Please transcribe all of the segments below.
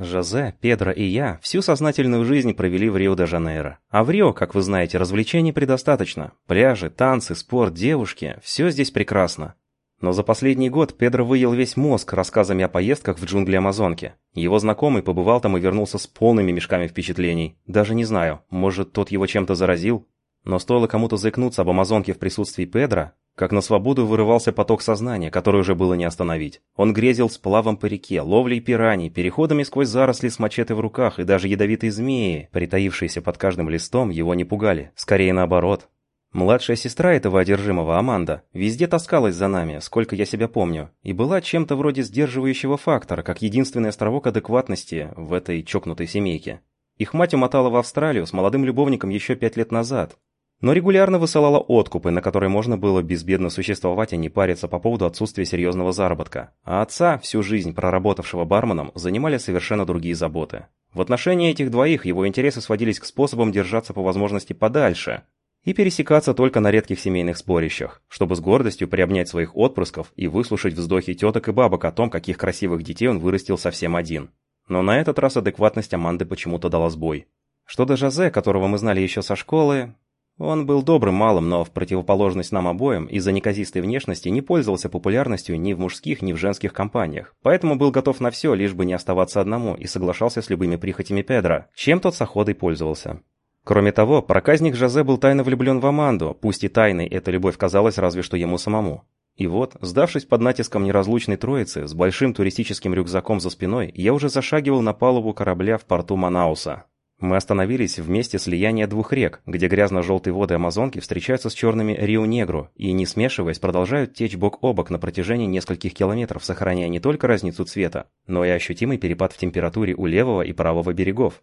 Жозе, Педро и я всю сознательную жизнь провели в Рио-де-Жанейро. А в Рио, как вы знаете, развлечений предостаточно. Пляжи, танцы, спорт, девушки – все здесь прекрасно. Но за последний год Педро выел весь мозг рассказами о поездках в джунгли Амазонки. Его знакомый побывал там и вернулся с полными мешками впечатлений. Даже не знаю, может, тот его чем-то заразил? Но стоило кому-то заикнуться об Амазонке в присутствии Педро, как на свободу вырывался поток сознания, который уже было не остановить. Он грезил сплавом по реке, ловлей пираний, переходами сквозь заросли с мачете в руках, и даже ядовитые змеи, притаившиеся под каждым листом, его не пугали. Скорее наоборот. Младшая сестра этого одержимого, Аманда, везде таскалась за нами, сколько я себя помню, и была чем-то вроде сдерживающего фактора, как единственный островок адекватности в этой чокнутой семейке. Их мать умотала в Австралию с молодым любовником еще пять лет назад, но регулярно высылала откупы, на которые можно было безбедно существовать и не париться по поводу отсутствия серьезного заработка. А отца, всю жизнь проработавшего барменом, занимали совершенно другие заботы. В отношении этих двоих его интересы сводились к способам держаться по возможности подальше, и пересекаться только на редких семейных спорищах, чтобы с гордостью приобнять своих отпрысков и выслушать вздохи теток и бабок о том, каких красивых детей он вырастил совсем один. Но на этот раз адекватность Аманды почему-то дала сбой. Что до Жозе, которого мы знали еще со школы, он был добрым малым, но в противоположность нам обоим из-за неказистой внешности не пользовался популярностью ни в мужских, ни в женских компаниях, поэтому был готов на все, лишь бы не оставаться одному, и соглашался с любыми прихотями Педро, чем тот с охотой пользовался. Кроме того, проказник Жозе был тайно влюблен в Аманду, пусть и тайной эта любовь казалась разве что ему самому. И вот, сдавшись под натиском неразлучной троицы, с большим туристическим рюкзаком за спиной, я уже зашагивал на палубу корабля в порту Манауса. Мы остановились в месте слияния двух рек, где грязно-желтые воды Амазонки встречаются с черными Рио-Негру и, не смешиваясь, продолжают течь бок о бок на протяжении нескольких километров, сохраняя не только разницу цвета, но и ощутимый перепад в температуре у левого и правого берегов.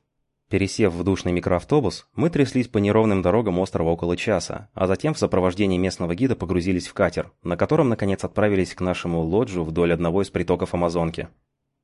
Пересев в душный микроавтобус, мы тряслись по неровным дорогам острова около часа, а затем в сопровождении местного гида погрузились в катер, на котором наконец отправились к нашему лоджу вдоль одного из притоков Амазонки.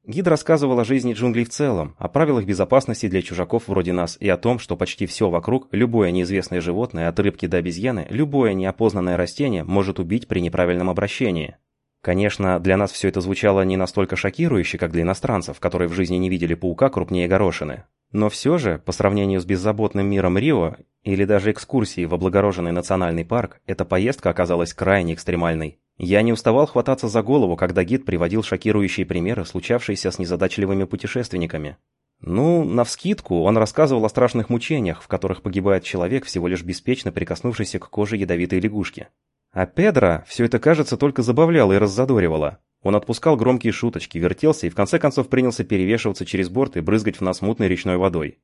Гид рассказывал о жизни джунглей в целом, о правилах безопасности для чужаков вроде нас и о том, что почти все вокруг, любое неизвестное животное, от рыбки до обезьяны, любое неопознанное растение может убить при неправильном обращении. Конечно, для нас все это звучало не настолько шокирующе, как для иностранцев, которые в жизни не видели паука крупнее горошины. Но все же, по сравнению с беззаботным миром Рио или даже экскурсией в облагороженный национальный парк, эта поездка оказалась крайне экстремальной. Я не уставал хвататься за голову, когда гид приводил шокирующие примеры, случавшиеся с незадачливыми путешественниками. Ну, навскидку, он рассказывал о страшных мучениях, в которых погибает человек, всего лишь беспечно прикоснувшийся к коже ядовитой лягушки. А Педро все это, кажется, только забавляло и раззадоривало. Он отпускал громкие шуточки, вертелся и в конце концов принялся перевешиваться через борт и брызгать в нас мутной речной водой.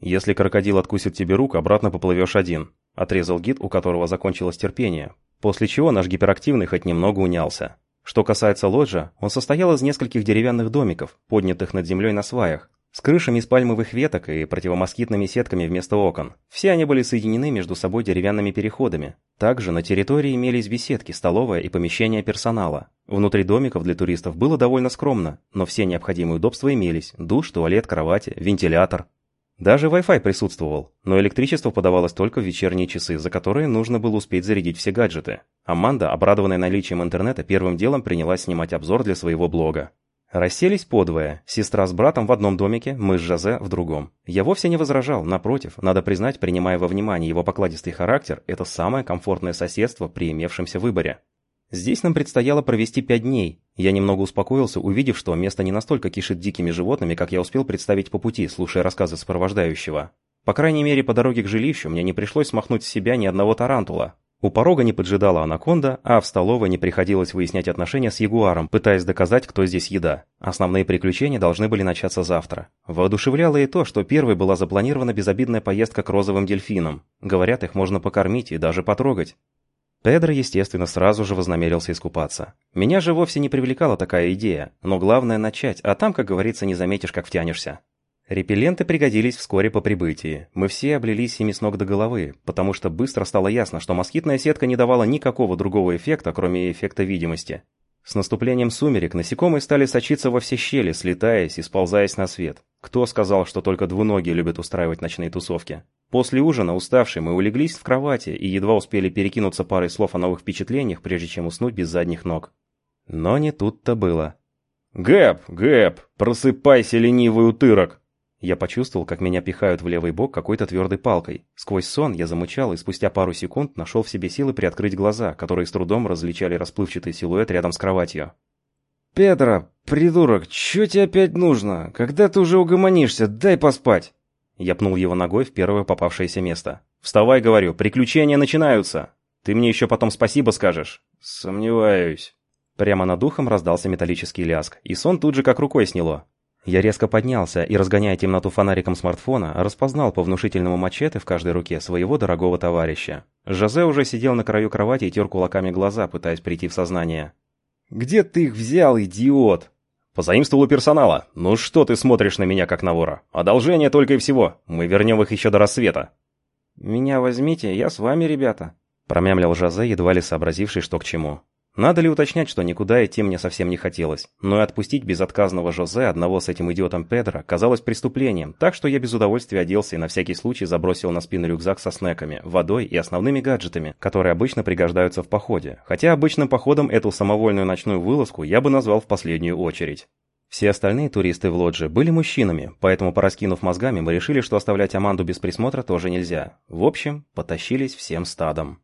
«Если крокодил откусит тебе руку, обратно поплывешь один», – отрезал гид, у которого закончилось терпение, после чего наш гиперактивный хоть немного унялся. Что касается лоджа, он состоял из нескольких деревянных домиков, поднятых над землей на сваях, с крышами из пальмовых веток и противомоскитными сетками вместо окон. Все они были соединены между собой деревянными переходами. Также на территории имелись беседки, столовая и помещения персонала. Внутри домиков для туристов было довольно скромно, но все необходимые удобства имелись – душ, туалет, кровати, вентилятор. Даже Wi-Fi присутствовал, но электричество подавалось только в вечерние часы, за которые нужно было успеть зарядить все гаджеты. Аманда, обрадованная наличием интернета, первым делом принялась снимать обзор для своего блога. Расселись подвое, сестра с братом в одном домике, мы с Жозе в другом. Я вовсе не возражал, напротив, надо признать, принимая во внимание его покладистый характер, это самое комфортное соседство при имевшемся выборе. Здесь нам предстояло провести пять дней. Я немного успокоился, увидев, что место не настолько кишит дикими животными, как я успел представить по пути, слушая рассказы сопровождающего. По крайней мере, по дороге к жилищу мне не пришлось смахнуть с себя ни одного тарантула. У порога не поджидала анаконда, а в столовой не приходилось выяснять отношения с ягуаром, пытаясь доказать, кто здесь еда. Основные приключения должны были начаться завтра. Воодушевляло и то, что первой была запланирована безобидная поездка к розовым дельфинам. Говорят, их можно покормить и даже потрогать. Педро, естественно, сразу же вознамерился искупаться. Меня же вовсе не привлекала такая идея, но главное начать, а там, как говорится, не заметишь, как втянешься. Репелленты пригодились вскоре по прибытии. Мы все облились ими с ног до головы, потому что быстро стало ясно, что москитная сетка не давала никакого другого эффекта, кроме эффекта видимости. С наступлением сумерек насекомые стали сочиться во все щели, слетаясь и сползаясь на свет. Кто сказал, что только двуногие любят устраивать ночные тусовки? После ужина, уставшие, мы улеглись в кровати и едва успели перекинуться парой слов о новых впечатлениях, прежде чем уснуть без задних ног. Но не тут-то было. «Гэп, Гэп, просыпайся, ленивый утырок!» Я почувствовал, как меня пихают в левый бок какой-то твердой палкой. Сквозь сон я замычал и спустя пару секунд нашел в себе силы приоткрыть глаза, которые с трудом различали расплывчатый силуэт рядом с кроватью. «Педро, придурок, чё тебе опять нужно? Когда ты уже угомонишься, дай поспать!» Я пнул его ногой в первое попавшееся место. «Вставай, говорю, приключения начинаются! Ты мне еще потом спасибо скажешь!» «Сомневаюсь». Прямо над ухом раздался металлический ляск, и сон тут же как рукой сняло. Я резко поднялся и, разгоняя темноту фонариком смартфона, распознал по внушительному мачете в каждой руке своего дорогого товарища. Жозе уже сидел на краю кровати и тер кулаками глаза, пытаясь прийти в сознание. «Где ты их взял, идиот?» «Позаимствовал у персонала. Ну что ты смотришь на меня, как на вора? Одолжение только и всего. Мы вернем их еще до рассвета». «Меня возьмите, я с вами, ребята», — промямлил Жозе, едва ли сообразивший, что к чему. Надо ли уточнять, что никуда идти мне совсем не хотелось, но и отпустить безотказного Жозе одного с этим идиотом Педро казалось преступлением, так что я без удовольствия оделся и на всякий случай забросил на спину рюкзак со снеками, водой и основными гаджетами, которые обычно пригождаются в походе, хотя обычным походом эту самовольную ночную вылазку я бы назвал в последнюю очередь. Все остальные туристы в лодже были мужчинами, поэтому, пораскинув мозгами, мы решили, что оставлять Аманду без присмотра тоже нельзя. В общем, потащились всем стадом.